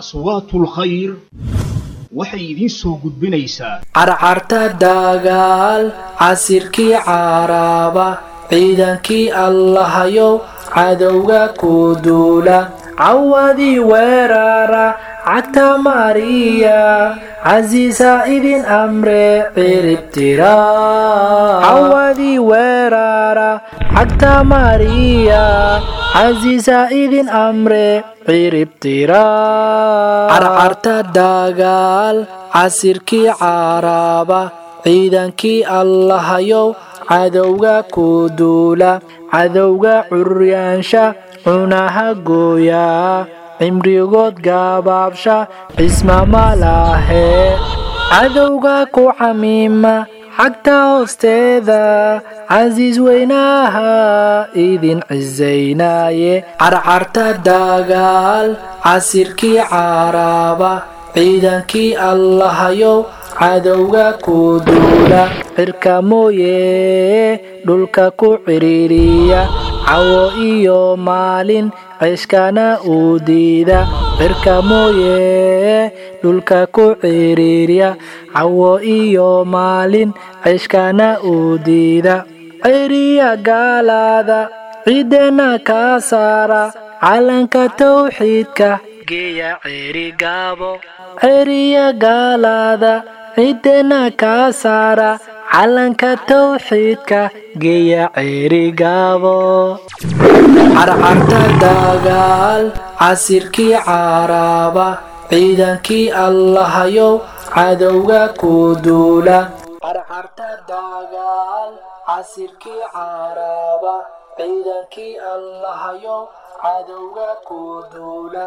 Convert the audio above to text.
aswaatul khayr. Waxay idiin soo gudbinaysaa. Carcarta dagaal casirkii caaraaba ciidankii allahayow cadowga ku duula cawadii weerara cagta mariya casiisa idin amre ciribtira cagta mariya casiisa idin amre ciribtira carcarta dagaal casirkii caaraaba ciidankii allahayow cadowga ku duula cadowga curyaansha cunaha gooyaa cimrigood gaabaabsha cismamalahe cadowga ku camiima xagta hoosteeda casiis weynaha idin cisaynaaye carcarta dagaal casirkii caaraaba ciidankii allahayow cadowga ku duula cirka mooye dhulka ku ciriiriya cawo iyo maalin ceshkana uu diida cirka mooye dhulka ku ciriiriya cawo iyo maalin. Ceshkana uu diida ciriya gaalaada ciidena kaa saara. Calanka tawxiidka geeya ceri gaabo. Ceriya gaalaada ciidena kaa saara. Calanka tawxiidka geeya ceri gaabo carcarta dagaal casirkii caaraaba ciidankii allahayow cadowga ku duula. Ciidankii allahayow cadowga ku duula